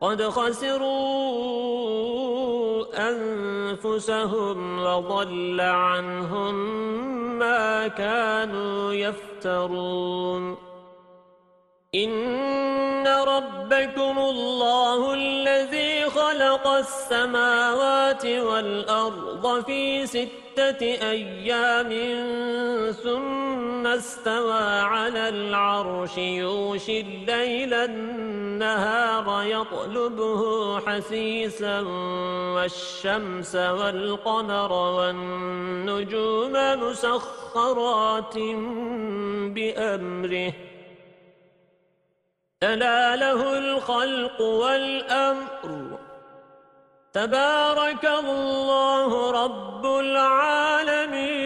قد خسروا أنفسهم وضل عنهم ما كانوا يفترون. إن ربكم الله الذي خلق السماوات والأرض في ستة أيام ثم استوى على العرش يوشي الليل النهار يطلبه حسيسا والشمس والقمر والنجوم مسخرات بأمره. ألا له الخلق والأمر. تبارك الله رب العالمين.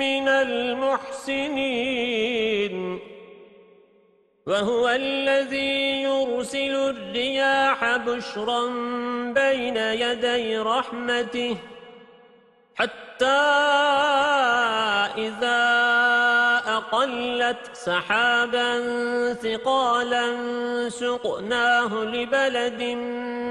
من المحسنين. وهو الذي يرسل الرياح بشرا بين يدي رحمته حتى إذا أقلت سحابا ثقالا سقناه لبلد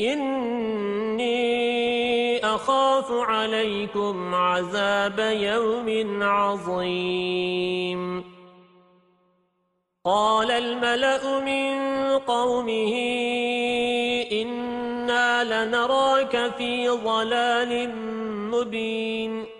إني أخاف عليكم عذاب يوم عظيم قال الملأ من قومه إنا لنراك في ضلال مبين